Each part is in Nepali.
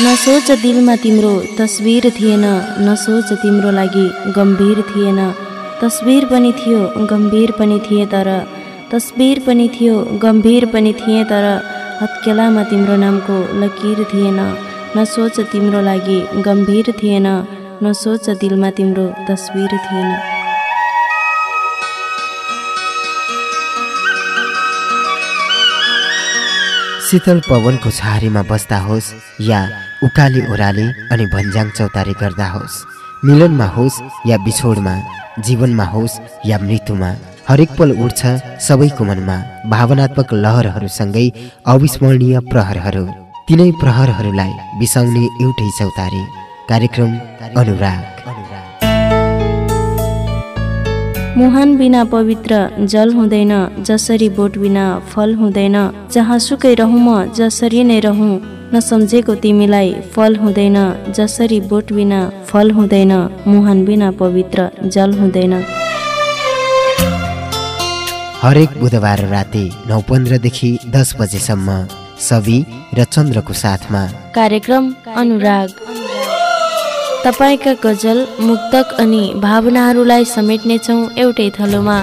नसोच दिलमा तिम्रो तस्बिर थिएन नसोच तिम्रो लागि गम्भीर थिएन। तस्बिर पनि थियो गम्भीर पनि थिए तर तस्बिर पनि थियो गम्भीर पनि थिए तर हत्केलामा तिम्रो नामको लकीर थिएन। नसोच तिम्रो लागि गम्भीर थिएन नसोच दिलमा तिम्रो तस्बिर थिएन। शीतल पवनको छहारीमा बस्दा होस् या उकाली ओह्राले अनि भन्ज्याङ चौतारी गर्दा होस्। मिलनमा होस् या बिछोडमा जीवनमा होस् या मृत्युमा हरेक पल उठ्छ सबैको मनमा भावनात्मक लहरहरूसँगै अविस्मरणीय प्रहरहरू। तिनै प्रहरहरूलाई बिसाउने एउटै चौतारी। कार्यक्रम अनुराग। मुहान बिना पवित्र जल हुँदैन जसरी बोट बिना फल हुँदैन जहाँसुकै रहँ म जसरी नै रहँ। नसम्झेको तिमीलाई फल हुँदैन जसरी बोट बिना फल हुँदैन मुहान बिना पवित्र जल हुँदैन। हरेक बुधबार राति नौ पन्ध्रदेखि दस बजेसम्म सवि र चन्द्रको साथमा। कार्यक्रम अनुराग। तपाईँका गजल मुक्तक अनि भावनाहरूलाई समेट्नेछौँ एउटै थलोमा।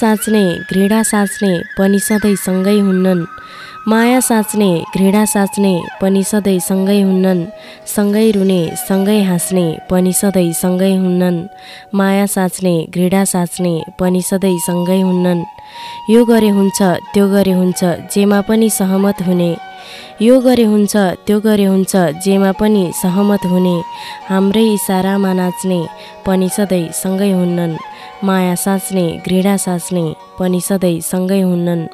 साँच्ने घृणा साँच्ने पनि सधैँ सँगै हुन्नन्। माया साँच्ने घृणा साँच्ने पनि सधैँ सँगै हुन्नन्। सँगै रुने सँगै हाँस्ने पनि सधैँ सँगै हुन्नन्। माया साँच्ने घृणा साँच्ने पनि सधैँ सँगै हुन्नन्। यो गरे हुन्छ त्यो गरे हुन्छ जेमा पनि सहमत हुने। यो गरे हुन्छ त्यो गरे हुन्छ जेमा पनि सहमत हुने। हाम्रै इसारामा नाच्ने पनि सधैँ सँगै हुन्नन्। माया साँच्ने घृणा साँच्ने पनि सधैँ सँगै हुन्नन्।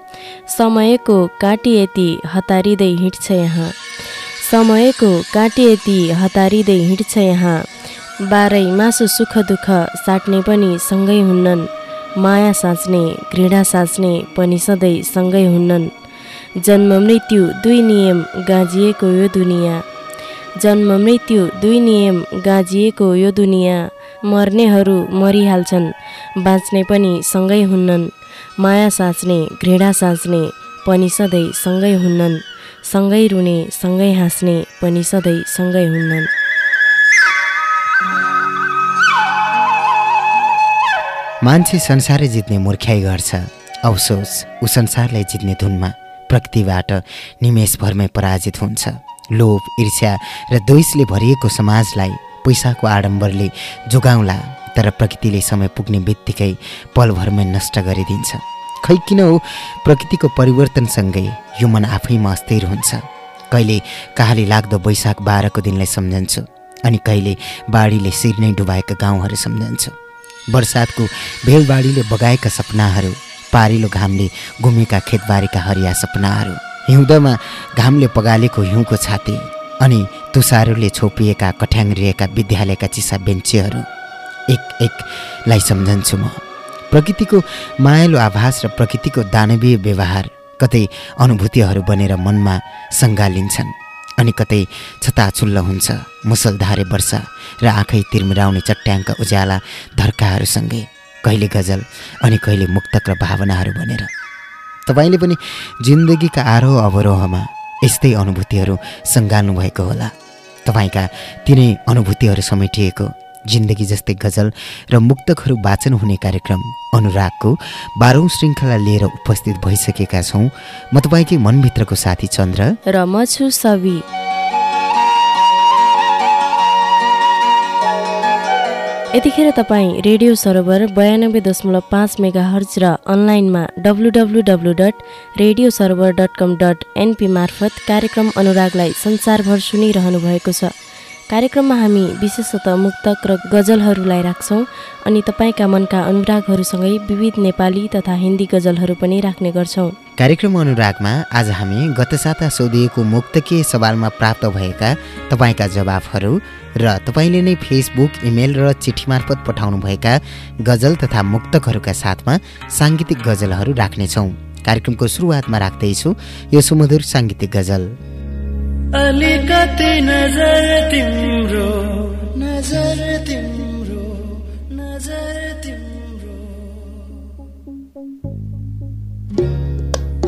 समयको काटी यति हतारिँदै हिँड्छ यहाँ। समयको काटी यति हतारिँदै हिँड्छ यहाँ। बाह्रै मासु सुख दुःख साट्ने पनि सँगै हुन्नन्। माया साँच्ने घृणा साँच्ने पनि सधैँ सँगै हुन्नन्। जन्म मृत्यु दुई नियम गाँजिएको यो दुनियाँ। जन्म मृत्यु दुई नियम गाँजिएको यो दुनियाँ। मर्नेहरू मरिहाल्छन्। बाँच्ने पनि सँगै हुन्नन्। माया साँच्ने घृणा साँच्ने पनि सधैँ सँगै हुन्नन्। सँगै रुने सँगै हाँस्ने पनि सधैँ सँगै हुन्नन्। मान्छे संसारै जित्ने मूर्ख्याइ गर्छ। अवसोस ऊ संसारलाई जित्ने धुनमा प्रकृतिबाट निमेषभरमै पराजित हुन्छ। लोभ ईर्ष्या र द्वेषले भरिएको समाजलाई पैसाको आडम्बरले जोगाउँला तर प्रकृतिले समय पुग्ने बित्तिकै पलभरमै नष्ट गरिदिन्छ। खै किन हो? प्रकृतिको परिवर्तनसँगै यो मन आफैमा अस्थिर हुन्छ। कहिले कहाँले लाग्दो वैशाख बाह्रको दिनलाई सम्झन्छु अनि कहिले बाढीले शिर नै डुबाएका गाउँहरू सम्झन्छु। वर्षातको भेलबाढीले बगाएका सपनाहरू पारिलो घामले घुमेका खेतबारीका हरिया सपनाहरू हिउँदमा घामले पगालेको हिउँको छाती अनि तुसारोले छोपिएका कठ्याङ्ग्रिएका विद्यालयका चिसा बेन्चीहरू एक एकलाई सम्झन्छु म। प्रकृतिको मायालु आभास र प्रकृतिको दानवीय व्यवहार कतै अनुभूतिहरू बनेर मनमा सङ्गालिन्छन् अनि कतै छताछुल्ल हुन्छ मुसलधारे वर्षा र आँखै तिर्मिराउने चट्याङका उज्याला धर्काहरूसँगै कहिले गजल अनि कहिले मुक्तक र भावनाहरू बनेर। तपाईँले पनि जिन्दगीका आरोह अवरोहमा यस्तै अनुभूतिहरू सङ्घाल्नु भएको होला। तपाईँका तिनै अनुभूतिहरू समेटिएको जिन्दगी जस्तै गजल र मुक्तकहरू वाचन हुने कार्यक्रम अनुरागको बाह्रौँ श्रृङ्खला लिएर उपस्थित भइसकेका छौँ। म तपाईँकै मनभित्रको साथी चन्द्र। र म छु सवि। यतिखेर तपाईँ रेडियो सरोवर बयानब्बे दशमलव पाँच मेगा हर्ज र अनलाइनमा W W W dot radio Sarowar dot com dot NP मार्फत कार्यक्रम अनुरागलाई संसारभर सुनिरहनु भएको छ। कार्यक्रममा हामी विशेषतः मुक्तक र गजलहरूलाई राख्छौँ अनि तपाईँका मनका अनुरागहरूसँगै विविध नेपाली तथा हिन्दी गजलहरू पनि राख्ने गर्छौँ। कार्यक्रम अनुरागमा आज हामी गत साता सोधिएको मुक्तकीय सवालमा प्राप्त भएका तपाईँका जवाफहरू र तपाईँले नै फेसबुक इमेल र चिठी मार्फत पठाउनुभएका गजल तथा मुक्तकहरूका साथमा साङ्गीतिक गजलहरू राख्नेछौँ। कार्यक्रमको सुरुवातमा राख्दैछु यो सुमधुर साङ्गीतिक गजल। अलिकति नजर तिम्रो। नजर तिम्रो नजर तिम्रो।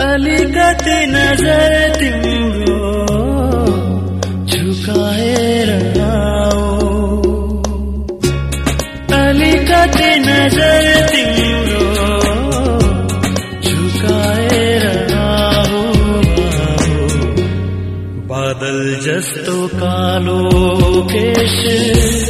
अलिकति नजर तिम्रो। 路可是。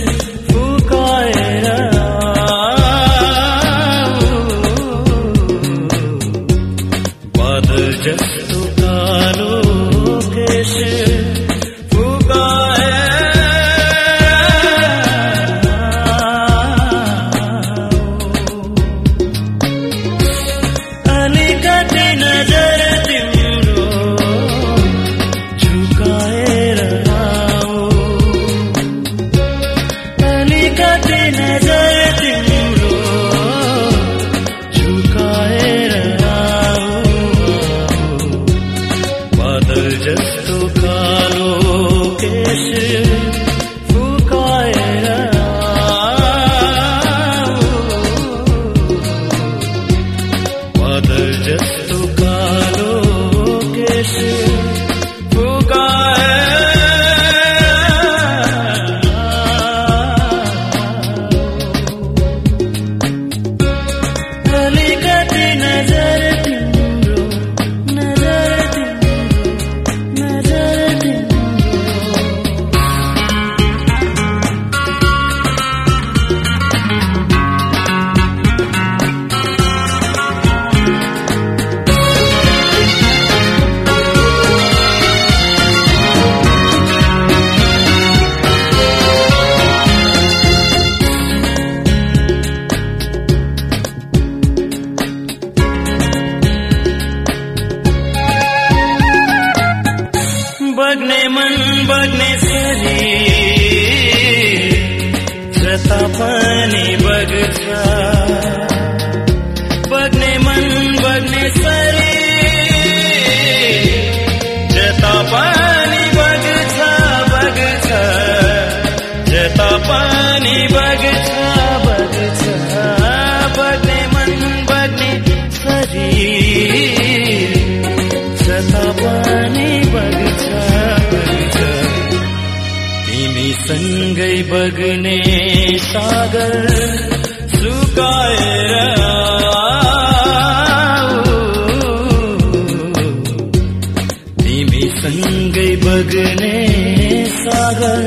बग्ने सागर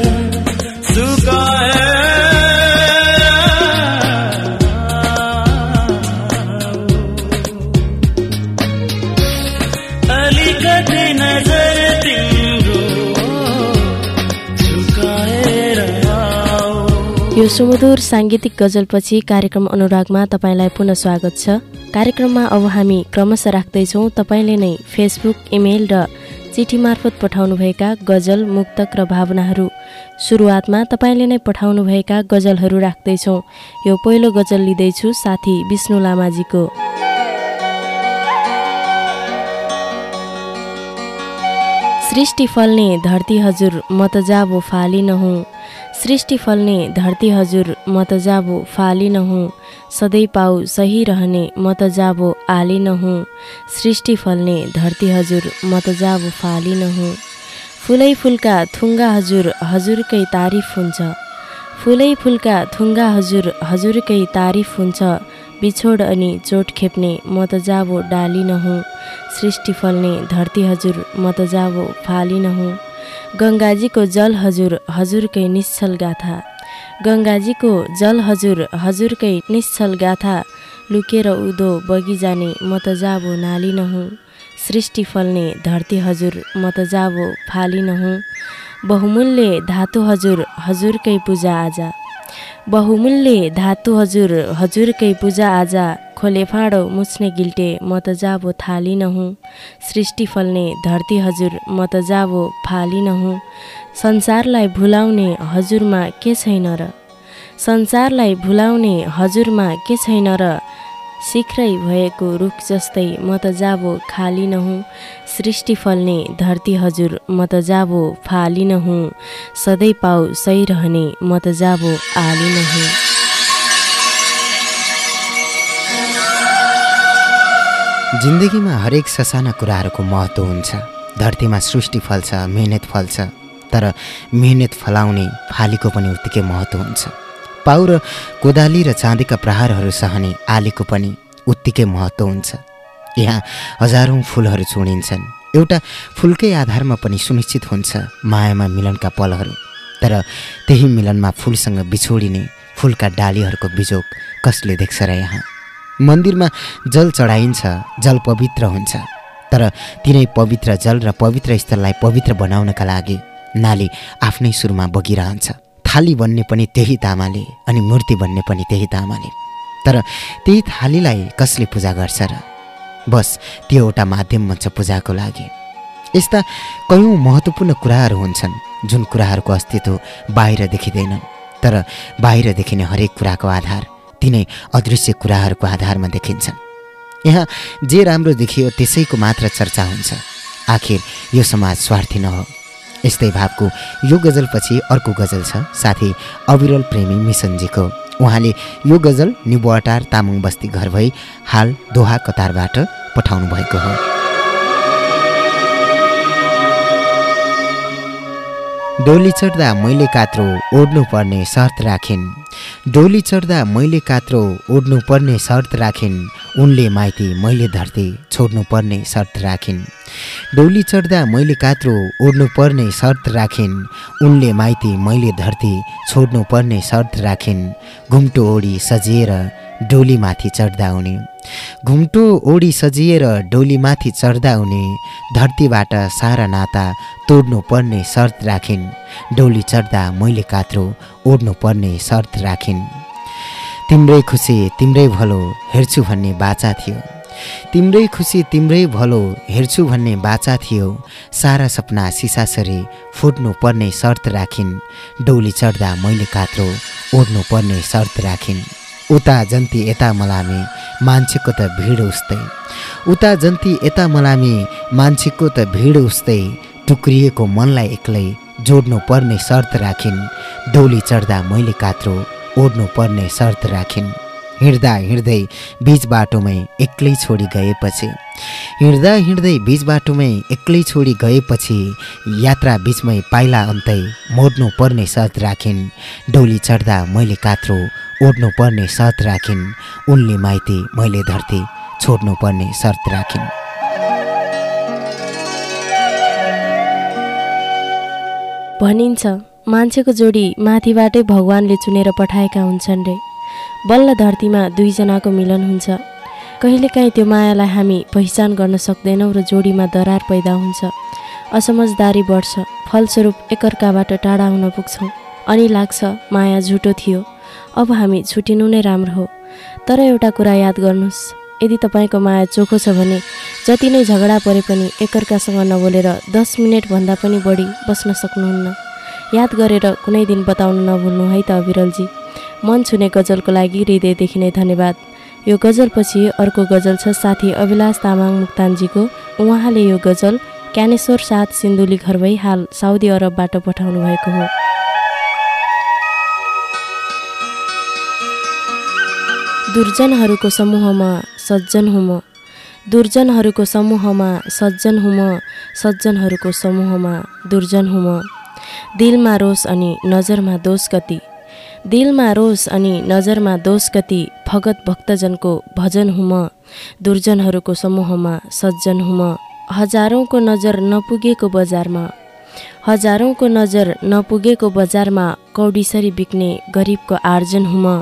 अलिकति नजर। यो सुमधुर साङ्गीतिक गजलपछि कार्यक्रम अनुरागमा तपाईँलाई पुनः स्वागत छ। कार्यक्रममा अब हामी क्रमशः राख्दैछौँ। तपाईँले नै फेसबुक इमेल र चिठी मार्फत पठाउनुभएका गजल मुक्तक र भावनाहरू। सुरुवातमा तपाईँले नै पठाउनुभएका गजलहरू राख्दैछौँ। यो पहिलो गजल लिँदैछु साथी विष्णु लामाजीको। सृष्टि फल्ने धरती हजुर म त जाबो फालिन हुँ। सृष्टि फल्ने धरती हजुर म त जाबो फालिन हुँ। सधैँ पाउ सही रहने म त जाबो आलिन हुँ सृष्टि फल्ने धरती हजुर म त जाबो फालिन हुँ फुलै फुलका थुङ्गा हजुर हजुरकै तारिफ हुन्छ। फुलै फुलका थुङ्गा हजुर हजुरकै तारिफ हुन्छ। बिछोड अनि चोट खेप्ने म त जाबो डालिन हुँ सृष्टि फल्ने धरती हजुर म त जाबो फालिन हुँ गङ्गाजीको जल हजुर हजुरकै निश्चल गाथा। गङ्गाजीको जल हजुर हजुरकै निश्चल गाथा। लुकेर उदो बगी जाने म त जाबो नालिन हुँ सृष्टि फल्ने धरती हजुर म त जाबो फालिन हुँ बहुमूल्य धातु हजुर हजुरकै पूजा आजा। बहुमूल्य धातु हजुर हजुरकै पूजा आजा। खोले फाँडो मुछ्ने गिल्टे म त जाबो थालिन हुँ सृष्टि फल्ने धरती हजुर म त जाबो फालिन हुँ संसारलाई भुलाउने हजुरमा के छैन र? संसारलाई भुलाउने हजुरमा के छैन र? शीघ्रै भएको रुख जस्तै म त जाबो खाली नहुँ सृष्टि फल्ने धरती हजुर म त जाबो फाली नहुँ सधैँ पाउ सही रहने म त जाबो आली नहुँ जिन्दगीमा हरेक ससाना कुराहरूको महत्त्व हुन्छ। धरतीमा सृष्टि फल्छ मेहनत फल्छ। तर मेहनत फलाउने फालीको पनि उत्तिकै महत्त्व हुन्छ। पाउ र कोदाली र चाँदीका प्रहारहरू सहने आलीको पनि उत्तिकै महत्त्व हुन्छ। यहाँ हजारौँ फुलहरू चुनिन्छन् एउटा फुलकै आधारमा पनि सुनिश्चित हुन्छ मायामा मिलनका पलहरू। तर त्यही मिलनमा फुलसँग बिछोडिने फुलका डालीहरूको बिजोग कसले देख्छ र यहाँ? मन्दिरमा जल चढाइन्छ जल पवित्र हुन्छ। तर तिनै पवित्र जल र पवित्र स्थललाई पवित्र बनाउनका लागि नाली आफ्नै सुरुमा बगिरहन्छ। थाली बन्ने पनि त्यही तामाले अनि मूर्ति बन्ने पनि त्यही तामाले। तर त्यही थालीलाई कसले पूजा गर्छ र? बस त्यो एउटा माध्यम हुन्छ पूजाको लागि। यस्ता कयौँ महत्त्वपूर्ण कुराहरू हुन्छन् जुन कुराहरूको अस्तित्व बाहिर देखिँदैनन्। तर बाहिर देखिने हरेक कुराको आधार तिनै अदृश्य कुराहरूको आधारमा देखिन्छन्। यहाँ जे राम्रो देखियो त्यसैको मात्र चर्चा हुन्छ। आखिर यो समाज स्वार्थी नहो। यस्तै भावको यो गजलपछि अर्को गजल छ साथी अविरल प्रेमी मिसनजीको। उहाँले यो गजल निबुवाटार तामाङ बस्ती घर भई हाल दोहा कतारबाट पठाउनु भएको हो। डोली चढ्दा मैले कात्रो ओढ्नु पर्ने शर्त राखिन्। डोली चढ्दा मैले कात्रो ओढ्नु पर्ने शर्त राखिन्। उनले माइती मैले धरती छोड्नु पर्ने शर्त राखिन्। डोली चढ्दा मैले कात्रो ओढ्नु पर्ने शर्त राखिन्। उनले माइती मैले धरती छोड्नु पर्ने शर्त राखिन्। घुम्टो ओढी सजिएर डोलीमाथि चढ्दा उनी घुम्टो ओढी सजिएर डोलीमाथि चढ्दा उनी धरतीबाट सारा नाता तोड्नु पर्ने शर्त राखिन्। डोली चढ्दा मैले कात्रो ओढ्नु पर्ने शर्त राखिन्। तिम्रै खुसी तिम्रै भलो हेर्छु भन्ने बाचा थियो। तिम्रै खुसी तिम्रै भलो हेर्छु भन्ने बाचा थियो। सारा सपना सिसासरी फुट्नु पर्ने शर्त राखिन्। डोली चढ्दा मैले कात्रो ओढ्नु पर्ने शर्त राखिन्। उता जन्ती यता मलामी मान्छेको त भिड उस्तै। उता जन्ती यता मलामी मान्छेको त भिड उस्तै। टुक्रिएको मनलाई एक्लै जोड्नु पर्ने शर्त राखिन्। डोली चढ्दा मैले कात्रो ओढ्नु पर्ने शर्त राखिन्। हिँड्दा हिँड्दै बिच बाटोमै एक्लै छोडी गएपछि। हिँड्दा हिँड्दै बिच बाटोमै एक्लै छोडी गएपछि यात्रा बिचमै पाइला अन्तै मोड्नु पर्ने शर्त राखिन्। डोली चढ्दा मैले कात्रो ओढ्नु पर्ने शर्त राखिन्। उनले माइती मैले धरती छोड्नु पर्ने शर्त राखिन्। भनिन्छ मान्छेको जोडी माथिबाटै भगवान्ले चुनेर पठाएका हुन्छन् रे। बल्ल धरतीमा दुईजनाको मिलन हुन्छ। कहिलेकाहीँ त्यो मायालाई हामी पहिचान गर्न सक्दैनौँ र जोडीमा दरार पैदा हुन्छ। असमझदारी बढ्छ। फलस्वरूप एकअर्काबाट टाढा हुन पुग्छौँ। अनि लाग्छ माया झुटो थियो। अब हामी छुटिनु नै राम्रो हो। तर एउटा कुरा याद गर्नुहोस् यदि तपाईँको माया चोखो छ भने जति नै झगडा परे पनि एकअर्कासँग नबोलेर दस मिनटभन्दा पनि बढी बस्न सक्नुहुन्न। याद गरेर कुनै दिन बताउनु नभुल्नु है त अविरलजी। मन छुने गजलको लागि हृदयदेखि नै धन्यवाद। यो गजलपछि अर्को गजल छ साथी अभिलाष तामाङ मुक्तानजीको। उहाँले यो गजल क्यानेश्वर साथ सिन्धुली घर भई हाल साउदी अरबबाट पठाउनु भएको हो। दुर्जनहरूको समूहमा सज्जन हुँ म दुर्जनहरूको समूहमा सज्जन हुँ म सज्जनहरूको समूहमा दुर्जन हुँ म दिलमा रोष अनि नजरमा दोष कति दिलमा रोष अनि नजरमा दोष कति भगत भक्तजनको भजन हुँ म दुर्जनहरूको समूहमा सज्जन हुँ म हजारौँको नजर नपुगेको बजारमा। हजारौँको नजर नपुगेको बजारमा कौडीसरी बिक्ने गरिबको आर्जन हुँ म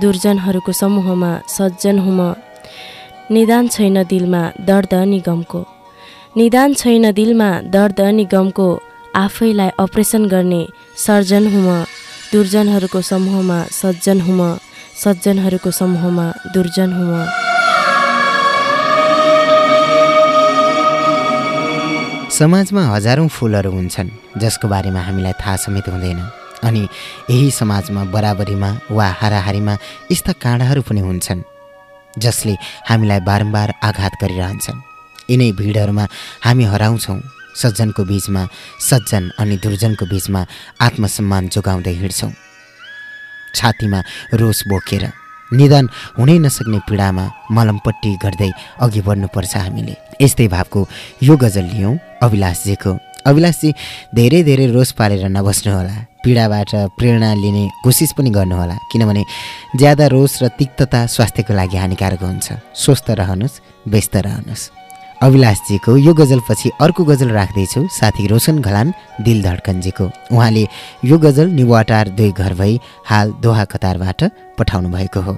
दुर्जनहरूको समूहमा सज्जन हुँ म निदान छैन दिलमा दर्द अनि गमको निदान छैन दिलमा दर्द अनि गमको आफैलाई अपरेसन गर्ने सर्जन हुँ म दुर्जनहरूको समूहमा सज्जन हुँ म सज्जनहरूको समूहमा दुर्जन हुँ म समाजमा हजारौँ फुलहरू हुन्छन् जसको बारेमा हामीलाई थाहा समेत हुँदैन। अनि यही समाजमा बराबरीमा वा हाराहारीमा यस्ता काँडाहरू पनि हुन्छन् जसले हामीलाई बारम्बार आघात गरिरहन्छन्। यिनै भिडहरूमा हामी हराउँछौँ सज्जनको बिचमा सज्जन अनि दुर्जनको बिचमा आत्मसम्मान जोगाउँदै हिँड्छौँ। छातीमा रोस बोकेर निदान हुनै नसक्ने पीडामा मलमपट्टि गर्दै अघि बढ्नुपर्छ हामीले। यस्तै भावको यो गजल लियौँ अभिलाषजीको अभिलाषजी धेरै धेरै रोस पारेर नबस्नुहोला। पीडाबाट प्रेरणा लिने कोसिस पनि गर्नुहोला किनभने ज्यादा रोस र तिक्तता स्वास्थ्यको लागि हानिकारक हुन्छ। स्वस्थ रहनुहोस् व्यस्त रहनुहोस्। अभिलाषजीको यो गजलपछि अर्को गजल राख्दैछु। साथी रोशन घलान दिल धड्कनजीको। उहाँले यो गजल निवाटार दुई घर भई हाल दोहा कतारबाट पठाउनु भएको हो।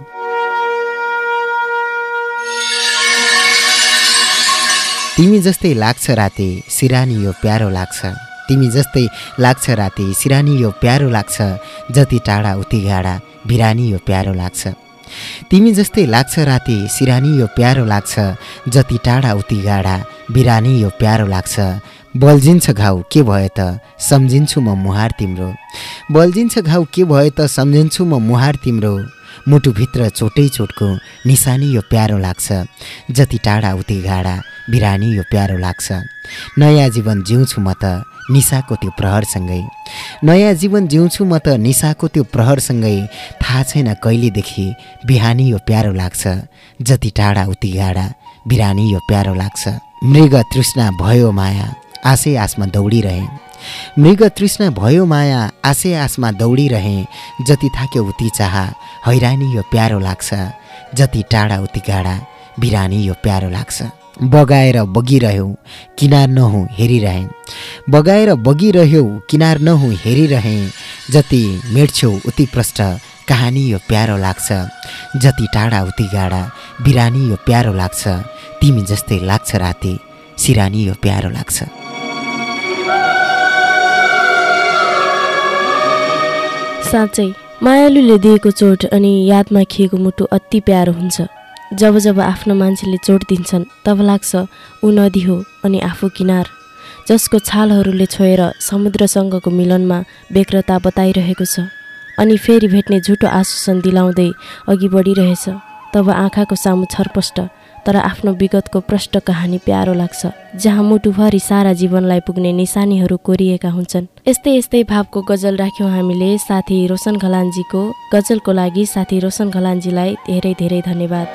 तिमी जस्तै लाग्छ राति सिरानी यो प्यारो लाग्छ। तिमी जस्तै लाग्छ राति सिरानी यो प्यारो लाग्छ। जति टाढा उति गाडा बिरानी यो प्यारो लाग्छ। तिमी जस्तै लाग्छ राति सिरानी यो प्यारो लाग्छ। जति टाढा उति गाडा बिरानी यो प्यारो लाग्छ। बल्झिन्छ घाउ के भयो त? सम्झिन्छु म मुहार तिम्रो। बल्झिन्छ घाउ के भयो त? सम्झिन्छु म मुहार तिम्रो। मुटुभित्र चोटै चोटको निशानी यो प्यारो लाग्छ। जति टाढा उति गाडा बिरानी यो प्यारो लाग्छ। नयाँ जीवन जिउँछु म त निसाको त्यो प्रहरसँगै। नयाँ जीवन जिउँछु म त निसाको त्यो प्रहरसँगै। थाहा छैन कहिलेदेखि बिहानी यो प्यारो लाग्छ। जति टाढा उति गाडा बिरानी यो प्यारो लाग्छ। मृग तृष्णा भयो माया आसै आसमा दौडिरहे। मृग तृष्णा भयो माया आसै आसमा दौडिरहे। जति थाक्यो उति चाह हैरानी यो प्यारो लाग्छ। जति टाढा उति गाडा बिरानी यो प्यारो लाग्छ। बगाएर बगिरह्यौ किनार नहुँ हेरिरहेँ। बगाएर बगिरह्यौ किनार नहुँ हेरिरहेँ जति मेट्छौ उति प्रष्ट कहानी यो प्यारो लाग्छ। जति टाढा उति गाडा बिरानी यो प्यारो लाग्छ। तिमी जस्तै लाग्छ राति सिरानी यो प्यारो लाग्छ। साँच्चै मायालुले दिएको चोट अनि यादमा खिएको मुटु अति प्यारो हुन्छ। जब जब आफ्नो मान्छेले चोट दिन्छन् तब लाग्छ ऊ नदी हो अनि आफू किनार जसको छालहरूले छोएर समुद्रसँगको मिलनमा व्यग्रता बताइरहेको छ अनि फेरि भेट्ने झुटो आश्वासन दिलाउँदै अघि बढिरहेछ तब आँखाको सामु छरपष्ट तर आफ्नो विगतको प्रष्ट कहानी प्यारो लाग्छ जहाँ मुटुभरि सारा जीवनलाई पुग्ने निशानीहरू कोरिएका हुन्छन्। यस्तै यस्तै भावको गजल राख्यौँ हामीले। साथी रोशन घलानजीको गजलको लागि साथी रोशन घलानजीलाई धेरै धेरै धन्यवाद।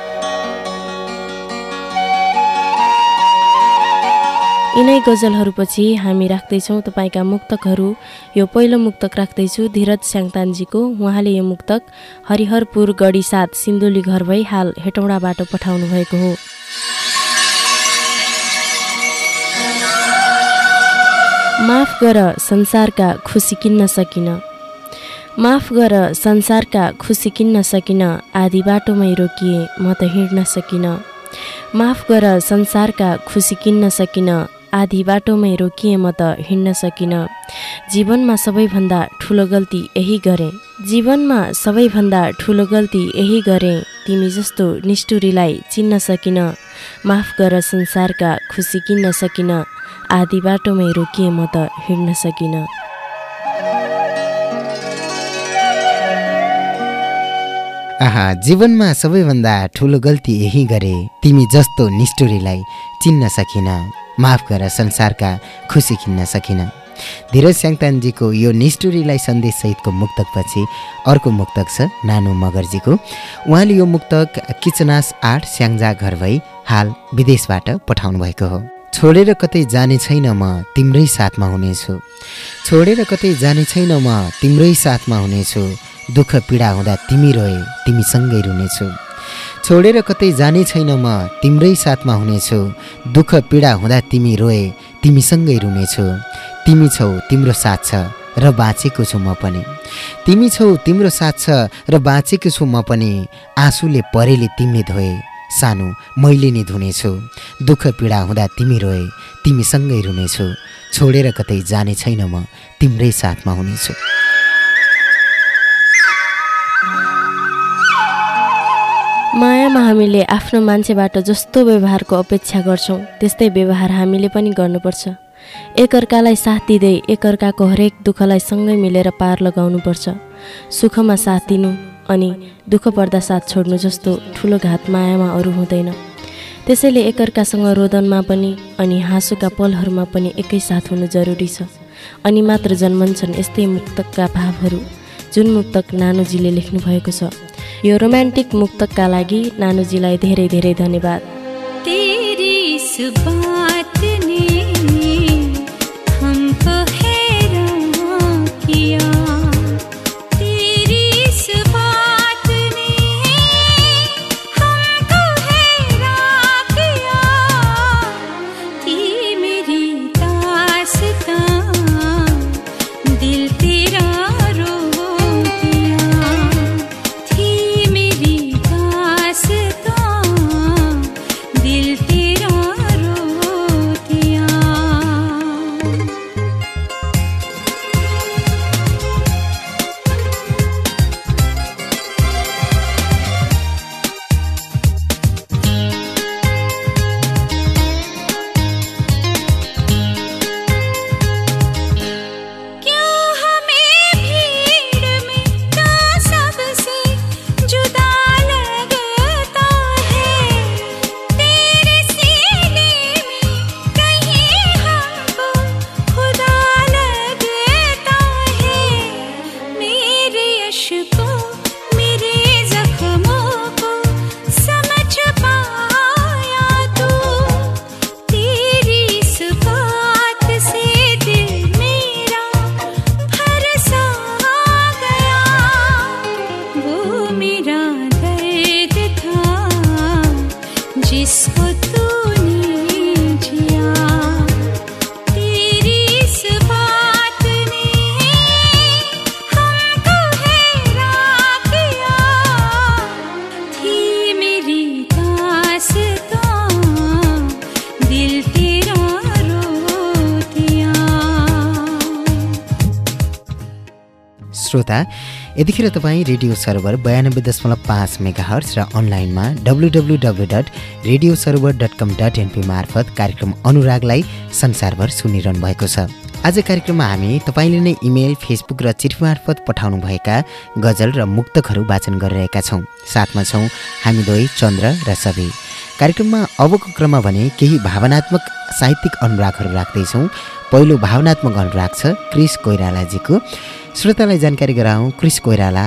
यिनै गजलहरूपछि हामी राख्दैछौँ तपाईँका मुक्तकहरू। यो पहिलो मुक्तक राख्दैछु धीरज स्याङतानजीको। उहाँले यो मुक्तक हरिहरपुर गढी साथ सिन्धुली घर भई हाल हेटौँडाबाट पठाउनु भएको हो। माफ गर संसारका खुसी किन्न सकिन। माफ गर संसारका खुसी किन्न सकिन। आधी बाटोमै रोकिए म त हिँड्न सकिन। माफ गर संसारका खुसी किन्न सकिन। आधी बाटोमै रोकिए म त हिँड्न सकिनँ। जीवनमा सबैभन्दा ठुलो गल्ती यही गरेँ। जीवनमा सबैभन्दा ठुलो गल्ती यही गरेँ तिमी जस्तो निष्ठुरीलाई चिन्न सकिन माफ गर संसारका खुसी किन्न सकिन आधी बाटोमै रोकिए म त हिँड्न सकिनँ। आहा जीवनमा सबैभन्दा ठुलो गल्ती यही गरे तिमी जस्तो निष्ठुरीलाई चिन्न सकिन। माफ गर संसारका खुसी किन्न सकिन। धीरज स्याङतानजीको यो निष्ठुरीलाई सन्देशसहितको मुक्तकपछि अर्को मुक्तक छ नानु मगरजीको। उहाँले यो मुक्तक किचनास आठ स्याङ्जा घर भई हाल विदेशबाट पठाउनु भएको हो। छोडेर कतै जाने छैन म तिम्रै साथमा हुनेछु। छोडेर कतै जाने छैन म तिम्रै साथमा हुनेछु। दुःख पीडा हुँदा तिमी रोए तिमीसँगै रुनेछु। छोडेर कतै जाने छैन म तिम्रै साथमा हुनेछु। दुःख पीडा हुँदा तिमी रोए तिमीसँगै रुनेछु। तिमी छौ तिम्रो साथ छ र बाँचेको छु म पनि। तिमी छौ तिम्रो साथ छ र बाँचेको छु म पनि। आँसुले परेले तिमीले धोए। सानो मैले नि धुनेछु। दुःख पीडा हुँदा तिमी रोए तिमीसँगै रुनेछु। छोडेर कतै जाने छैन म तिम्रै साथमा हुनेछु। मायामा हामीले आफ्नो मान्छेबाट जस्तो व्यवहारको अपेक्षा गर्छौँ त्यस्तै व्यवहार हामीले पनि गर्नुपर्छ। एकअर्कालाई साथ दिँदै एकअर्काको हरेक दुःखलाई सँगै मिलेर पार लगाउनुपर्छ। सुखमा साथ दिनु अनि दुःख पर्दा साथ छोड्नु जस्तो ठुलो घात मायामा अरू हुँदैन। त्यसैले एकअर्कासँग रोदनमा पनि अनि हाँसोका पलहरूमा पनि एकै साथ हुनु जरुरी छ। अनि मात्र जन्मन्छन् यस्तै मुक्तकका भावहरू। जुन मुक्तक नानुजीले लेख्नु भएको छ। यो रोमान्टिक मुक्तकका लागि नानुजीलाई धेरै धेरै धन्यवाद। किया। यतिखेर तपाईँ रेडियो सर्भर बयानब्बे दशमलव पाँच मेगा हर्स र अनलाइनमा W W W dot radio server dot com dot NP मार्फत कार्यक्रम अनुरागलाई संसारभर सुनिरहनु भएको छ। आज कार्यक्रममा हामी तपाईँले नै इमेल फेसबुक र चिठी मार्फत पठाउनुभएका गजल र मुक्तकहरू वाचन गरिरहेका छौँ। साथमा छौँ हामी दुवै चन्द्र र सबै कार्यक्रममा अबको क्रममा भने केही भावनात्मक साहित्यिक अनुरागहरू राख्दैछौँ। पहिलो भावनात्मक अनुराग छ क्रिस कोइरालाजीको। श्रोतालाई जानकारी गराउँ क्रिस कोइराला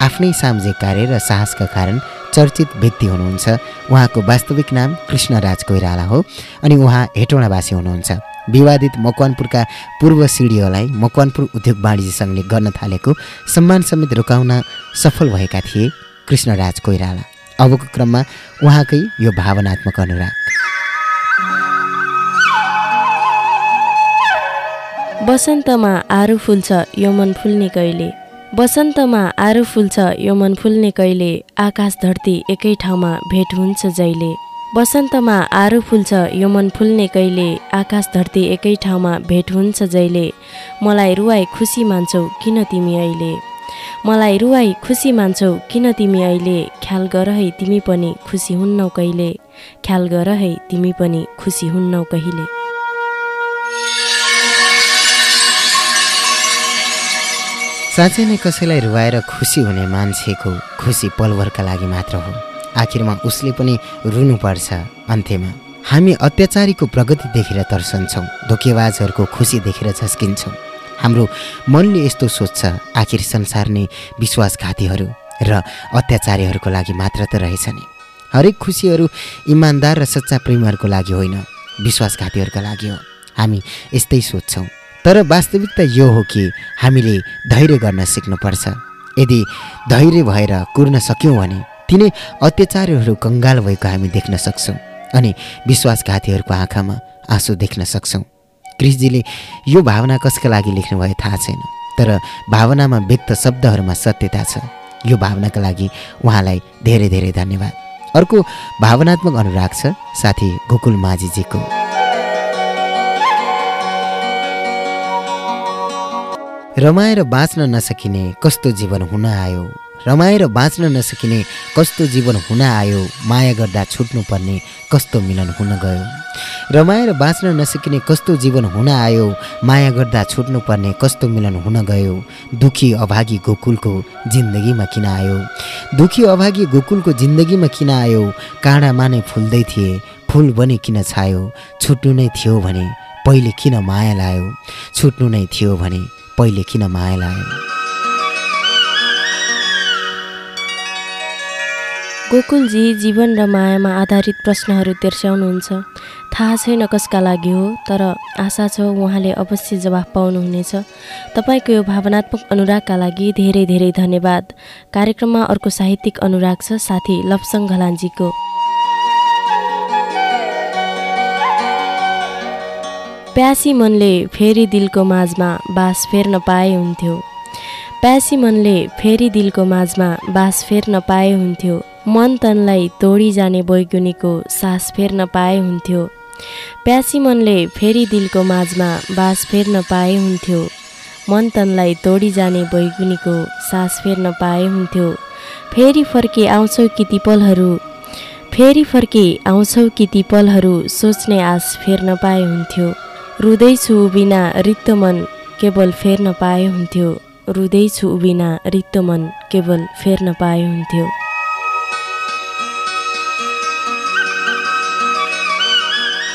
आफ्नै सामाजिक कार्य र साहसका कारण चर्चित व्यक्ति हुनुहुन्छ। उहाँको वास्तविक नाम कृष्णराज कोइराला हो अनि उहाँ हेटौँडावासी हुनुहुन्छ। विवादित मकवानपुरका पूर्व सिडिओलाई मकवानपुर उद्योग वाणिज्य सङ्घले गर्न थालेको सम्मान समेत रोकाउन सफल भएका थिए कृष्णराज कोइराला। अबको क्रममा उहाँकै यो भावनात्मक अनुराग। बसन्तमा आरु फुल्छ यो मन फुल्ने कहिले। बसन्तमा आरु फुल्छ यो मन फुल्ने कहिले आकाश धरती एकै ठाउँमा भेट हुन्छ जहिले। बसन्तमा आरु फुल्छ यो मन फुल्ने कहिले आकाश धरती एकै ठाउँमा भेट हुन्छ जहिले। मलाई रुवाई खुसी मान्छौ किन तिमी अहिले? मलाई रुवाई खुसी मान्छौ किन तिमी अहिले? ख्याल गर है तिमी पनि खुसी हुन्नौ कहिले? ख्याल गर है तिमी पनि खुसी हुन्नौ कहिले? साँच्चै नै कसैलाई रुवाएर खुसी हुने मान्छेको खुसी पलभरका लागि मात्र हो। आखिरमा उसले पनि रुनुपर्छ अन्त्यमा। हामी अत्याचारीको प्रगति देखेर तर्सन्छौँ धोकेबाजहरूको खुसी देखेर झस्किन्छौँ। हाम्रो मनले यस्तो सोच्छ आखिर संसार नै विश्वासघातीहरू र अत्याचारीहरूको लागि मात्र त रहेछ नि। हरेक खुसीहरू इमान्दार र सच्चा प्रेमीहरूको लागि होइन विश्वासघातीहरूका लागि हो। हामी यस्तै सोध्छौँ तर वास्तविकता यो हो कि हामीले धैर्य गर्न सिक्नुपर्छ। यदि धैर्य भएर कुर्न सक्यौँ भने तिनै अत्याचारीहरू कङ्गाल भएको हामी देख्न सक्छौँ अनि विश्वासघातीहरूको आँखामा आँसु देख्न सक्छौँ। क्रिसजीले यो भावना कसका लागि लेख्नुभयो थाहा छैन तर भावनामा व्यक्त शब्दहरूमा सत्यता छ। यो भावनाका लागि उहाँलाई धेरै धेरै धन्यवाद। अर्को भावनात्मक अनुराग छ साथी गोकुल माझीजीको। रमाएर बाँच्न नसकिने कस्तो जीवन हुन आयो? रमाएर बाँच्न नसकिने कस्तो जीवन हुन आयो? माया गर्दा छुट्नुपर्ने कस्तो मिलन हुन गयो? रमाएर बाँच्न नसकिने कस्तो जीवन हुन आयो? माया गर्दा छुट्नुपर्ने कस्तो मिलन हुन गयो? दुखी अभागी गोकुलको जिन्दगीमा किन आयो? दुखी अभागी गोकुलको जिन्दगीमा किन आयो? काँडामा नै फुल्दै थिए फुल पनि किन छायो? छुट्नु नै थियो भने पहिले किन माया लायो? छुट्नु नै थियो भने पहिले किन माया लायो गोकुलजी जीवन र मायामा आधारित प्रश्नहरू तेर्स्याउनुहुन्छ थाहा छैन कसका लागि हो तर आशा छ उहाँले अवश्य जवाफ पाउनुहुनेछ। तपाईँको यो भावनात्मक अनुरागका लागि धेरै धेरै धन्यवाद। कार्यक्रममा अर्को साहित्यिक अनुराग छ साथी लप्सङ घलानजीको प्यासी मनले फेरि दिलको माझमा बास फेर्न पाए हुन्थ्यो। प्यासी मनले फेरि दिलको माझमा बास फेर्न पाए हुन्थ्यो। मन तनलाई तोडी जाने बैगुनीको सास फेर्न पाए हुन्थ्यो। प्यासी मनले फेरि दिलको माझमा बास फेर्न पाए हुन्थ्यो। मन तनलाई तोडी जाने बैगुनीको सास फेर्न पाए हुन्थ्यो। फेरि फर्के आउँछौ कि ती पलहरू? फेरि फर्के आउँछौ कि ती पलहरू सोच्ने आश फेर्न पाए हुन्थ्यो। रुँदैछु बिना रित्तो मन केवल फेर्न पाए हुन्थ्यो। रुँदैछु बिना रित्तो मन केवल फेर्न पाए हुन्थ्यो।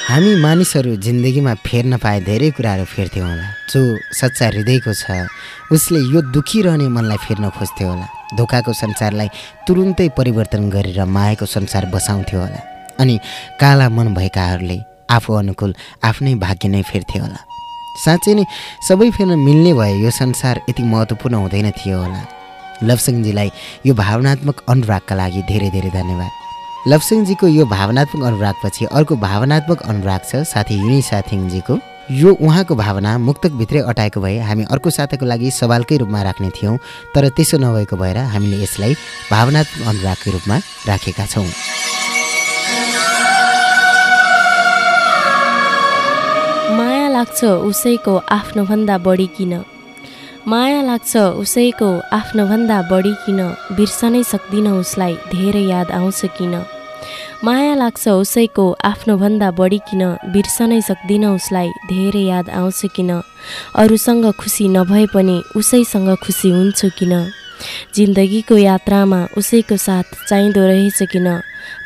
हामी मानिसहरू जिन्दगीमा फेर्न पाए धेरै कुराहरू फेर्थ्यौँ होला। जो सच्चा हृदयको छ उसले यो दुखी रहने मनलाई फेर्न खोज्थ्यो होला। धोकाको संसारलाई तुरुन्तै परिवर्तन गरेर मायाको संसार बसाउँथ्यो होला। अनि काला मन भएकाहरूले आफू अनुकूल आफ्नै भाग्य नै फेर्थे होला। साँच्चै नै सबै फेर्न मिल्ने भए यो संसार यति महत्त्वपूर्ण हुँदैन थियो होला। लवसिंहजीलाई यो भावनात्मक अनुरागका लागि धेरै धेरै धन्यवाद। लवसिंहजीको यो भावनात्मक अनुरागपछि अर्को भावनात्मक अनुराग छ साथी युनि साथिङजीको यो उहाँको भावना मुक्तकभित्रै अटाएको भए हामी अर्को साताको लागि सवालकै रूपमा राख्ने थियौँ तर त्यसो नभएको भएर हामीले यसलाई भावनात्मक अनुरागकै रूपमा राखेका छौँ। लाग्छ उसैको आफ्नोभन्दा बढी किन? माया लाग्छ उसैको आफ्नोभन्दा बढी किन? बिर्सनै सक्दिनँ उसलाई धेरै याद आउँछ किन? माया लाग्छ उसैको आफ्नोभन्दा बढी किन? बिर्सनै सक्दिनँ उसलाई धेरै याद आउँछ किन? अरूसँग खुसी नभए पनि उसैसँग खुसी हुन्छु किन? जिन्दगीको यात्रामा उसैको साथ चाहिँदो रहेछ किन?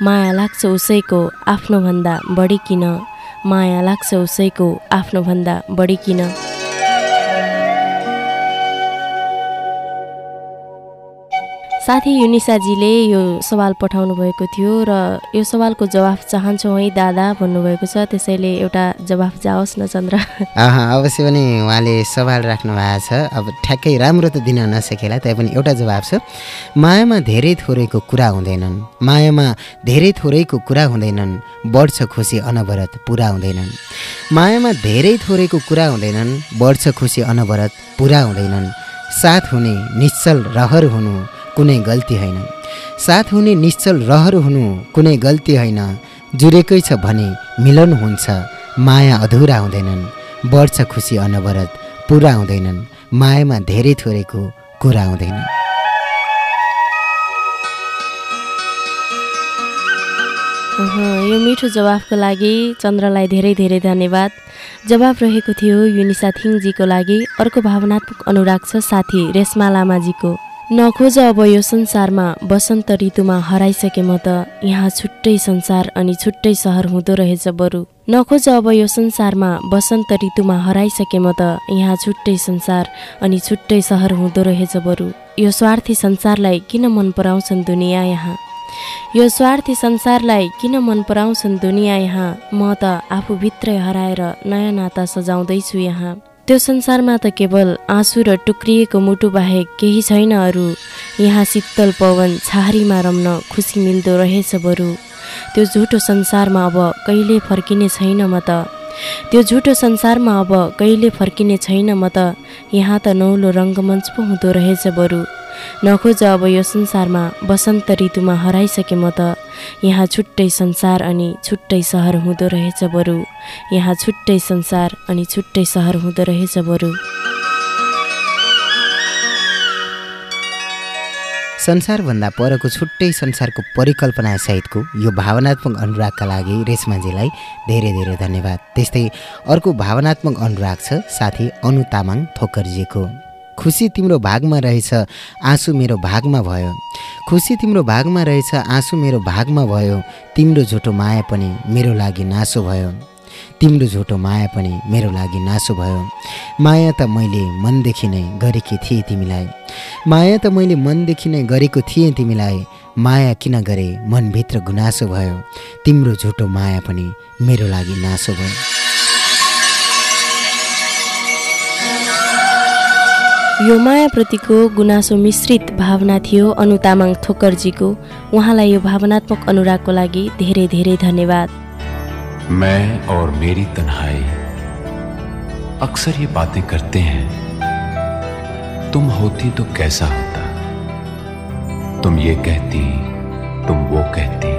माया लाग्छ उसैको आफ्नोभन्दा बढी किन? माया लाग्छ उसैको आफ्नोभन्दा बढी किन? साथी युनिसाजीले यो सवाल पठाउनु भएको थियो र यो सवालको जवाफ चाहन्छौँ है दादा भन्नुभएको छ। त्यसैले एउटा जवाफ जाओस् न चन्द्र। अवश्य पनि उहाँले सवाल राख्नु भएको छ। अब ठ्याक्कै राम्रो त दिन नसकेला तैपनि एउटा जवाब छ। मायामा धेरै थोरैको कुरा हुँदैनन्। मायामा धेरै थोरैको कुरा हुँदैनन्। बढ्छ खुसी अनवरत पुरा हुँदैनन्। मायामा धेरै थोरैको कुरा हुँदैनन्। बढ्छ खुसी अनवरत पुरा हुँदैनन्। साथ हुने निश्चल रहर हुनु कुनै गल्ती होइन। साथ हुने निश्चल रहर हुनु कुनै गल्ती होइन। जुरेकै छ भने मिलन हुन्छ। माया अधुरा हुँदैनन्। बढ्छ खुसी अनवरत। पुरा हुँदैनन्। मायामा धेरै थोरैको कुरा हुँदैन। यो मिठो जवाफको लागि चन्द्रलाई धेरै धेरै धन्यवाद। जवाफ रहेको थियो युनिसा थिङजीको लागि। अर्को भावनात्मक अनुराग छ साथी रेशमा लामाजीको। नखोज अब यो संसारमा वसन्त ऋतुमा हराइसके म त यहाँ छुट्टै संसार अनि छुट्टै सहर हुँदो रहेछ बरु। नखोज अब यो संसारमा वसन्त ऋतुमा हराइसके म त यहाँ छुट्टै संसार अनि छुट्टै सहर हुँदो रहेछ बरु। यो स्वार्थी संसारलाई किन मन पराउँछन् दुनियाँ यहाँ? यो स्वार्थी संसारलाई किन मन पराउँछन् दुनियाँ यहाँ? म त आफूभित्रै हराएर नयाँ नाता सजाउँदैछु यहाँ। त्यो संसारमा त केवल आँसु र टुक्रिएको मुटु बाहेक केही छैन अरू। यहाँ शीतल पवन छहारीमा रम्न खुसी मिल्दो रहेछ बरु। त्यो झुटो संसारमा अब कहिले फर्किने छैन म त। त्यो झुटो संसारमा अब कहिले फर्किने छैन म त। यहाँ त नौलो रङ्गमञ्च पो हुँदो रहेछ बरु। नखोज अब यो संसारमा वसन्त ऋतुमा हराइसके म त यहाँ छुट्टै संसार अनि छुट्टै सहर हुँदो रहेछ बरु। यहाँ छुट्टै संसार अनि छुट्टै सहर हुँदो रहेछ बरु। संसारभन्दा परको छुट्टै संसारको परिकल्पना सहितको यो भावनात्मक अनुरागका लागि रेशमाजीलाई धेरै धेरै धन्यवाद। त्यस्तै अर्को भावनात्मक अनुराग छ साथी अनु तामाङ थोकरजीको खुसी तिम्रो भागमा रहेछ आँसु मेरो भागमा भयो। खुसी तिम्रो भागमा रहेछ आँसु मेरो भागमा भयो। तिम्रो झुटो माया पनि मेरो लागि नासो भयो। तिम्रो झुटो माया पनि मेरो लागि नासो भयो। माया त मैले मनदेखि नै गरेकी थिएँ तिमीलाई। माया त मैले मनदेखि नै गरेको थिएँ तिमीलाई। माया किन गरे मनभित्र गुनासो भयो। तिम्रो झुटो माया पनि मेरो लागि नासो भयो। यो माया मायाप्रतिको गुनासो मिश्रित भावना थियो अनु तामाङ थोकरजीको। उहाँलाई यो भावनात्मक अनुरागको लागि धेरै धेरै धन्यवाद। मैं और मेरी तन्हाई, अक्सर ये बातें करते हैं। तुम होती तो कैसा होता? तुम ये कहती, तुम वो कहती।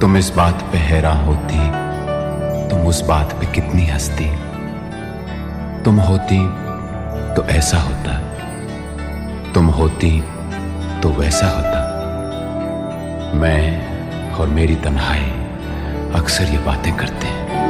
तुम इस बात पे हैरान होती, तुम उस बात पे कितनी हंसती। तुम होती तो ऐसा होता। तुम होती तो वैसा होता। मैं और मेरी तन्हाई अक्सर ये बातें करते हैं।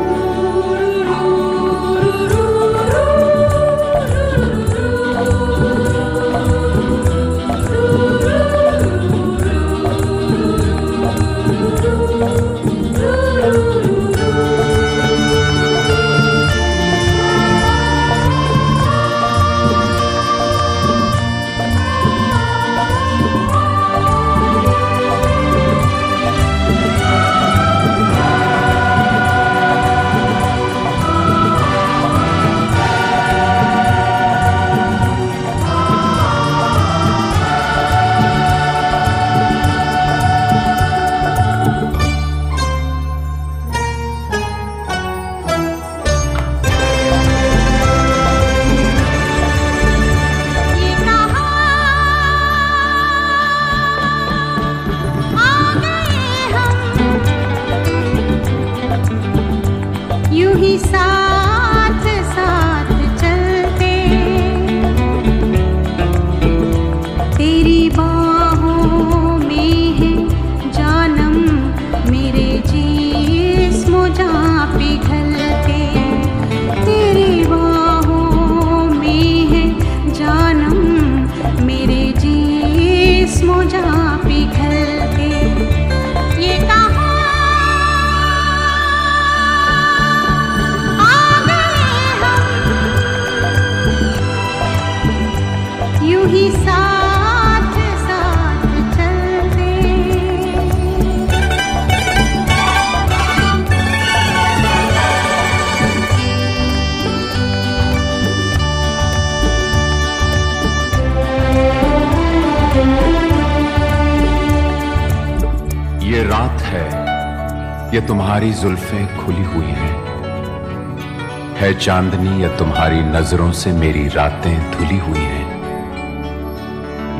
है चांदनी, या तुम्हारी नज़रों से मेरी रातें धुली हुई हैं?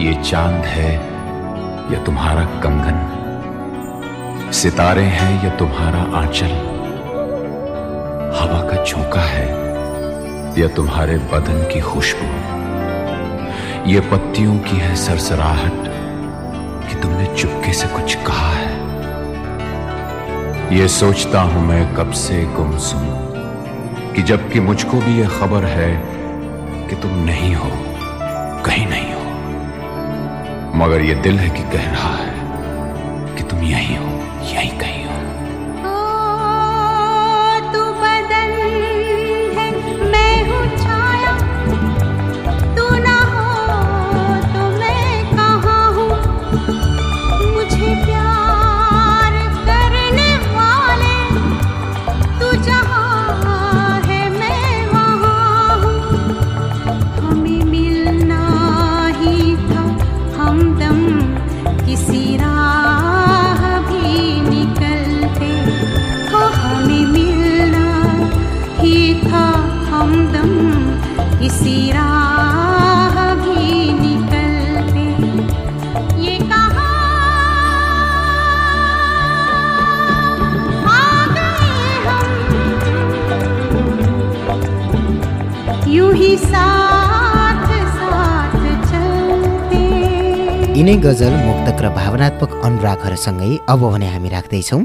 ये चाँद है, या तुम्हारा कंगन? सितारे हैं, या तुम्हारा आंचल? हवा का झोंका है, या तुम्हारे बदन की खुशबू? ये पत्तियों की है सरसराहट, कि तुमने चुपके से कुछ कहा है। ये सोचता हूँ मैं कब से गुमसुम। कि जबकि मुझको भी यह खबर है कि तुम नहीं हो, कहीं नहीं हो। मगर यह दिल है कि कह रहा है कि तुम यही हो, यहीं कहीं यिनै गजल मुक्तक र भावनात्मक अनुरागहरूसँगै अब भने हामी राख्दैछौँ।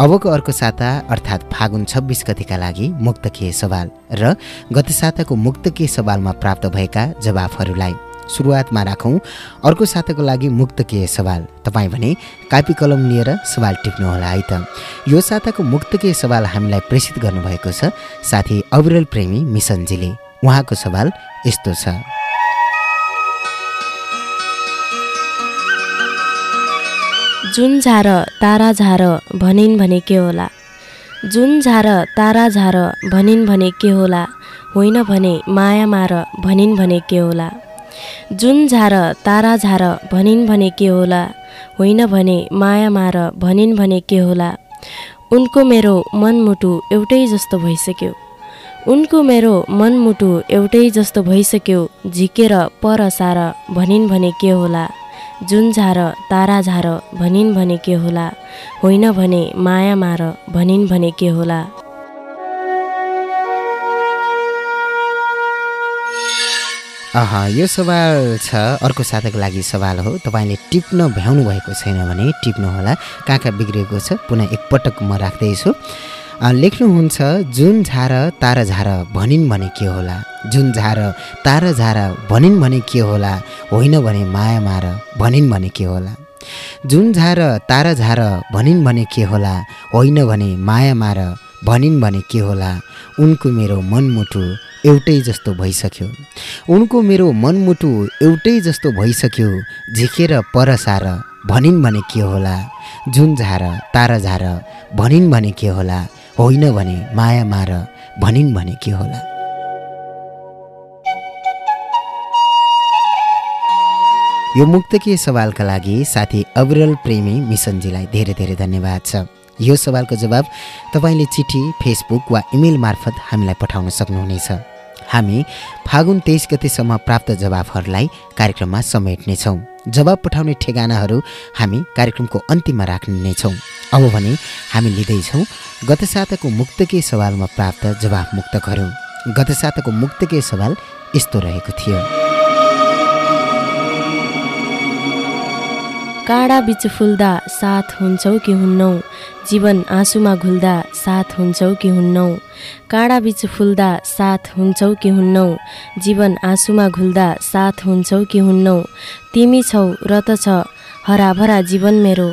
अबको अर्को साता अर्थात् फागुन छब्बिस गतिका लागि मुक्तकीय सवाल र गत साताको मुक्तकीय सवालमा प्राप्त भएका जवाफहरूलाई सुरुवातमा राखौँ। अर्को साताको लागि मुक्तकीय सवाल। तपाईँ भने कापी कलम लिएर सवाल टिप्नुहोला है त। यो साताको मुक्तकीय सवाल हामीलाई प्रेषित गर्नुभएको छ। साथी अविरल प्रेमी मिसनजीले। उहाँको सवाल यस्तो छ। जुन झार तारा झार भनिन् भने के होला? जुन झार तारा झार भनिन् भने के होला? होइन भने माया मार भनिन् भने के होला? जुन झार तारा झार भनिन् भने के होला? होइन भने माया मार भनिन् भने के होला? उनको मेरो मनमुटु एउटै जस्तो भइसक्यो। उनको मेरो मनमुटु एउटै जस्तो भइसक्यो झिकेर पर सार भनिन् भने के होला? जुन झार तारा झार भनिन् भने के होला? होइन भने माया मार भनिन् भने के होला? अह यो सवाल छ। अर्को साताको लागि सवाल हो। तपाईँले टिप्न भ्याउनु भएको छैन भने टिप्नुहोला। कहाँ कहाँ बिग्रिएको छ पुनः एकपटक म राख्दैछु। लेख्नुहुन्छ जुन झार तारा झार भनिन् भने के होला? जुन झार तारा झार भनिन् भने के होला? होइन भने माया मार भनिन् भने के होला? जुन झार तारा झार भनिन् भने के होला? होइन भने माया मार भनिन् भने के होला? उनको मेरो मनमुटु एउटै जस्तो भइसक्यो। उनको मेरो मनमुटु एउटै जस्तो भइसक्यो। झिकेर परसार भनिन् भने के होला? जुन झार तारा झार भनिन् भने के होला? होइन भने माया मार भनिन् भने के होला? यो मुक्तकीय सवालका लागि साथी अविरल प्रेमी मिसनजीलाई धेरै धेरै धन्यवाद छ। यो सवालको जवाब तपाईँले चिठी फेसबुक वा इमेल मार्फत हामीलाई पठाउन सक्नुहुनेछ। हामी फागुन तेइस गतेसम्म प्राप्त जवाफहरूलाई कार्यक्रममा समेट्नेछौँ। जवाब पठाउने ठेगानाहरू हामी कार्यक्रमको अन्तिममा राख्ने नै छौँ अब भने हामी लिँदैछौँ गत साताको मुक्तकीय सवालमा प्राप्त जवाफ मुक्तकहरू गत साताको मुक्तकीय सवाल यस्तो रहेको थियो। काँडा बिच फुल्दा साथ हुन्छौ कि हुन्नौ? जीवन आँसुमा घुल्दा साथ हुन्छौ कि हुन्नौ? काँडा बिच फुल्दा साथ हुन्छौ कि हुन्नौ? जीवन आँसुमा घुल्दा साथ हुन्छौ कि हुन्नौ? तिमी छौ र त छ हराभरा जीवन मेरो।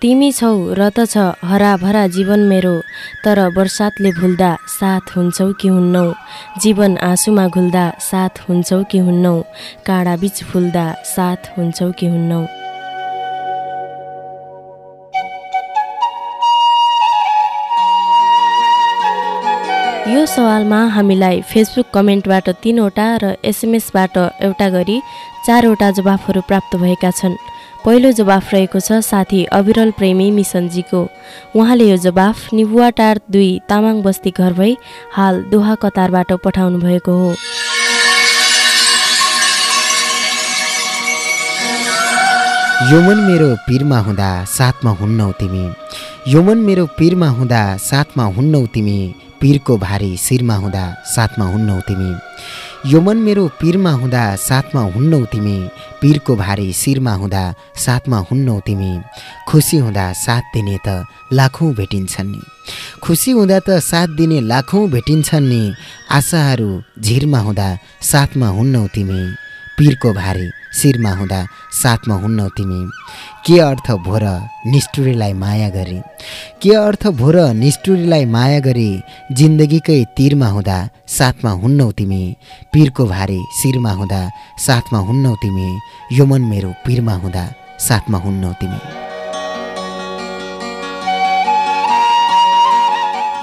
तिमी छौ र त छ हराभरा जीवन मेरो। तर बर्सातले भुल्दा साथ हुन्छौ कि हुन्नौ? जीवन आँसुमा घुल्दा साथ हुन्छौ कि हुन्नौ? काँडा बिच फुल्दा साथ हुन्छौ कि हुन्नौ? यो सवालमा हामीलाई फेसबुक कमेन्टबाट तिनवटा र एसएमएसबाट एउटा गरी चारवटा जवाफहरू प्राप्त भएका छन्। पहिलो जवाफ रहेको छ साथी अविरल प्रेमी मिसनजीको। उहाँले यो जवाफ निबुवाटार दुई तामाङ बस्ती घर भई हाल दोहा कतारबाट पठाउनु भएको हो। योमन मेरो पिरमा हुँदा साथमा हुन्नौ तिमी। योमन मेरो पिरमा हुँदा साथमा हुन्नौ तिमी। पिरको भारी शिरमा हुँदा साथमा हुन्नौ तिमी। योमन मेरो पिरमा हुँदा साथमा हुन्नौ तिमी। पिरको भारी शिरमा हुँदा साथमा हुन्नौ तिमी। खुसी हुँदा साथ दिने त लाखौँ भेटिन्छन् नि। खुसी हुँदा त साथ दिने लाखौँ भेटिन्छन् नि। आशाहरू झिरमा हुँदा साथमा हुन्नौ तिमी। पिरको भारी शिरमा हुँदा साथमा हुन्नौ तिमी। के अर्थ भोर निष्ठुरीलाई माया गरी? के अर्थ भोर निष्ठुरीलाई माया गरी जिन्दगीकै तिरमा हुँदा साथमा हुन्नौ तिमी? पिरको भारी शिरमा हुँदा साथमा हुन्नौ तिमी। यो मन मेरो पिरमा हुँदा साथमा हुन्नौ तिमी।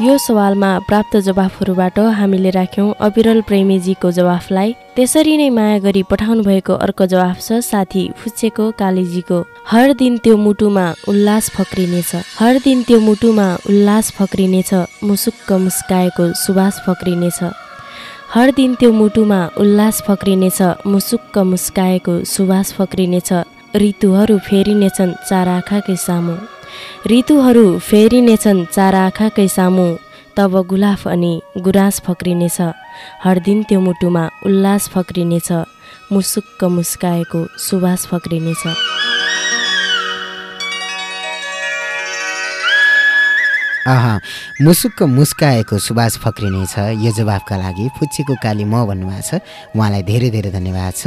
यो सवालमा प्राप्त जवाफहरूबाट हामीले राख्यौँ अविरल प्रेमीजीको जवाफलाई। त्यसरी नै माया गरी पठाउनु भएको अर्को जवाफ छ साथी फुच्चेको कालीजीको। हर दिन त्यो मुटुमा उल्लास फक्रिनेछ। हर दिन त्यो मुटुमा उल्लास फक्रिनेछ। मुसुक्क मुस्काएको सुवास फक्रिनेछ। हर दिन त्यो मुटुमा उल्लास फक्रिनेछ। मुसुक्क मुस्काएको सुवास फक्रिनेछ। ऋतुहरू फेरिनेछन् चार आँखाकै सामु। ऋतुहरू फेरिनेछन् चार आँखाकै सामु तब गुलाफ अनि गुराँस फक्रिनेछ। हर दिन त्यो मुटुमा उल्लास फक्रिनेछ मुसुक्क मुस्काएको सुवास फक्रिनेछ। अह मुसुक्क मुस्काएको सुभाष फक्रिनेछ यो जवाफका लागि फुच्चीको काली म भन्नुभएको छ। उहाँलाई धेरै धेरै धन्यवाद छ।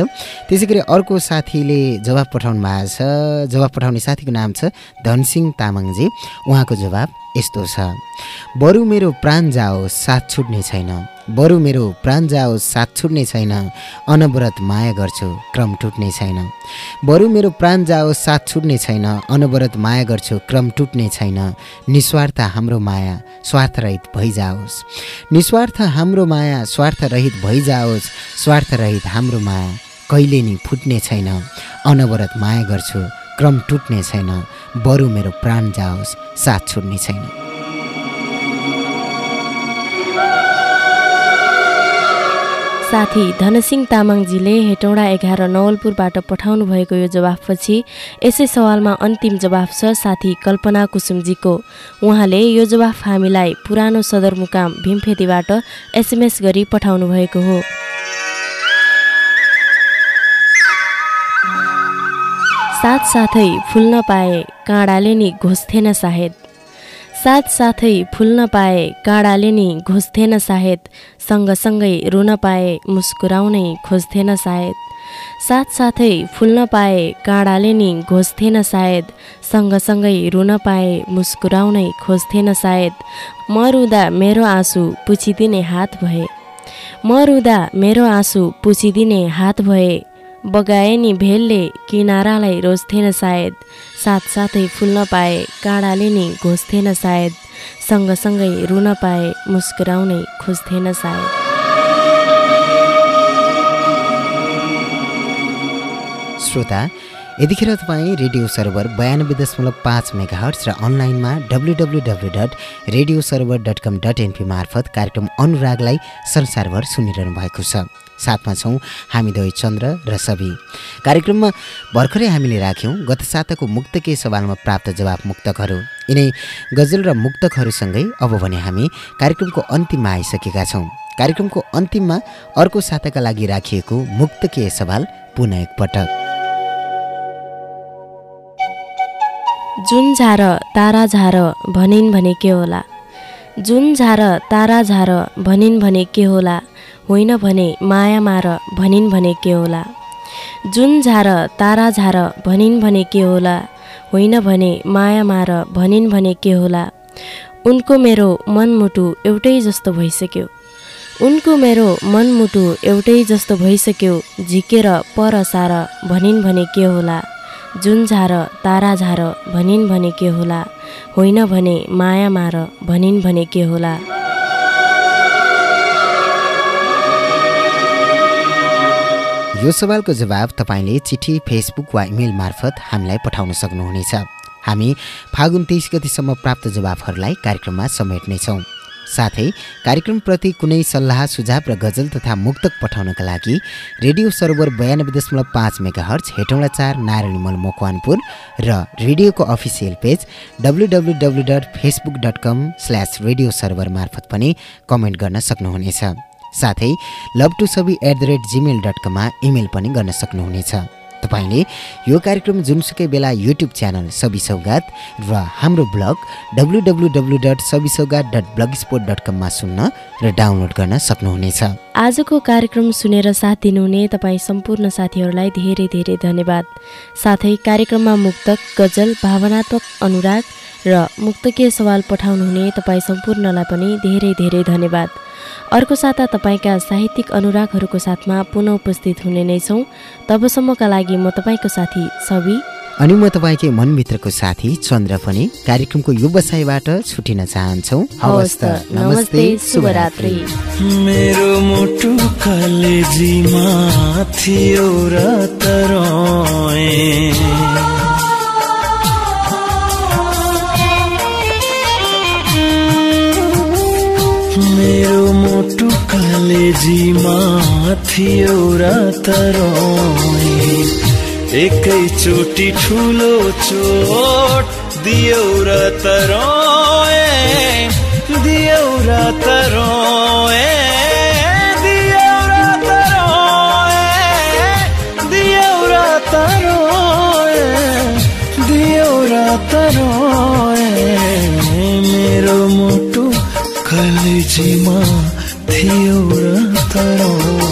त्यसै गरी अर्को साथीले जवाब पठाउनु भएको छ। जवाब पठाउने साथीको नाम छ धनसिंह तामाङजी। उहाँको जवाब यस्तो छ। बरु मेरो प्राण जाओस् साथ छुट्ने छैन। बरु मेरो प्राण जाओस् साथ छुट्ने छैन। अनवरत माया गर्छु क्रम टुट्ने छैन। बरु मेरो प्राण जाओस् साथ छुट्ने छैन। अनवरत माया गर्छु क्रम टुट्ने छैन। निस्वार्थ हाम्रो माया स्वार्थरहित भइजाओस्। निस्वार्थ हाम्रो माया स्वार्थरहित भइजाओस्। स्वार्थरहित हाम्रो माया कहिले नि फुट्ने छैन। अनवरत माया गर्छु क्रम टुट्ने छैन। बरु मेरो प्राण जाओस् साथ छुट्ने छैन। साथी धनसिंह तामाङजीले हेटौँडा एघार नवलपुरबाट पठाउनु भएको यो जवाफपछि यसै सवालमा अन्तिम जवाफ छ साथी कल्पना कुसुमजीको। उहाँले यो जवाफ हामीलाई पुरानो सदरमुकाम भीमफेदीबाट एसएमएस गरी पठाउनु भएको हो। साथसाथै फुल्न पाए काँडाले नि घोस्थेन सायद साथसाथै फुल्न पाए काँडाले नि घोस्थेन सायद सँगसँगै रुन पाए मुस्कुराउनै खोज्थेन सायद साथसाथै फुल्न पाए काँडाले नि घोस्थेन सायद सँगसँगै रुन पाए मुस्कुराउनै खोज्थेन सायद म रुँदा मेरो आँसु पुछिदिने हात भए। म रुँदा मेरो आँसु पुछिदिने हात भए बगाए नि भेलले किनारालाई रोज्थेन सायद साथसाथै फुल्न पाए काँडाले नि घोस्थेन सायद सँगसँगै रुन पाए मुस्कुराउनै खोज्थेन सायद। श्रोता यतिखेर तपाईँ रेडियो सर्भर बयानब्बे दशमलव पाँच मेगा हर्ट्स र अनलाइनमा W W dot radio server dot com dot NP मार्फत कार्यक्रम अनुरागलाई संसारभर सुनिरहनु भएको छ। साथमा छौँ हामी दुवै चन्द्र र सभी। कार्यक्रममा भर्खरै हामीले राख्यौँ गत साताको मुक्तके सवालमा प्राप्त जवाब मुक्तकहरू। यिनै गजल र मुक्तकहरूसँगै अब भने हामी कार्यक्रमको अन्तिममा आइसकेका छौँ। कार्यक्रमको अन्तिममा अर्को साताका लागि राखिएको मुक्तकीय सवाल पुनः एकपटक जुन झार तारा झार भनिन् भने के होला? जुन झार तारा झार भनिन् भने के होला? होइन भने माया मार भनिन् भने के होला? जुन झार तारा झार भनिन् भने के होला? होइन भने माया मार भनिन् भने के होला? उनको मेरो मनमुटु एउटै जस्तो भइसक्यो। उनको मेरो मनमुटु एउटै जस्तो भइसक्यो। झिकेर पर सार भनिन् भने के होला? जुन झार तारा झार भनिन् भने के होला? होइन भने माया मार भनिन् भने के होला? यो सवालको जवाब तपाईँले चिठी फेसबुक वा इमेल मार्फत हामीलाई पठाउन सक्नुहुनेछ। हामी फागुन तेइस गतिसम्म प्राप्त जवाफहरूलाई कार्यक्रममा समेट्नेछौँ। साथै कार्यक्रमप्रति कुनै सल्लाह सुझाव र गजल तथा मुक्तक पठाउनका लागि रेडियो सर्भर बयानब्बे दशमलव पाँच मेगा हर्च हेटौँडा चार नारायणी मल मकवानपुर र रेडियोको official page W W W dot Facebook dot com slash radio server मार्फत पनि कमेन्ट गर्न सक्नुहुनेछ। साथै लभ टु सबै at the rate Gmail dot कममा इमेल पनि गर्न सक्नुहुनेछ। तपाईँले यो कार्यक्रम जुनसुकै बेला युट्युब च्यानल सबि सौगात र हाम्रो blog W W W dot Sabi sport dot कममा सुन्न र डाउनलोड गर्न सक्नुहुनेछ। आजको कार्यक्रम सुनेर साथ दिनुहुने तपाईँ सम्पूर्ण साथीहरूलाई धेरै धेरै धन्यवाद। साथै कार्यक्रममा मुक्तक गजल भावनात्मक अनुराग र मुक्तकीय सवाल पठाउनुहुने तपाईँ सम्पूर्णलाई पनि धेरै धेरै धन्यवाद। अर्को साता तपाईँका साहित्यिक अनुरागहरूको साथमा पुनः उपस्थित हुने नै छौँ। तबसम्मका लागि म तपाईँको साथी सबै अनि म तपाईँकै मनभित्रको साथी चन्द्र पनि कार्यक्रमको यो बसाइबाट छुटिन चाहन्छौ। हवस् त नमस्ते शुभरात्रि। मेरो मुटु कलेजीमा थियो र मेरो मुटु कलेजीमा थियो र तरोए। एकैचोटि ठुलो चोट दियो र तरोए। दियो र तरोए। दियो र तरोए। तरोए। दियो र कलेजीमा थियो र तरोए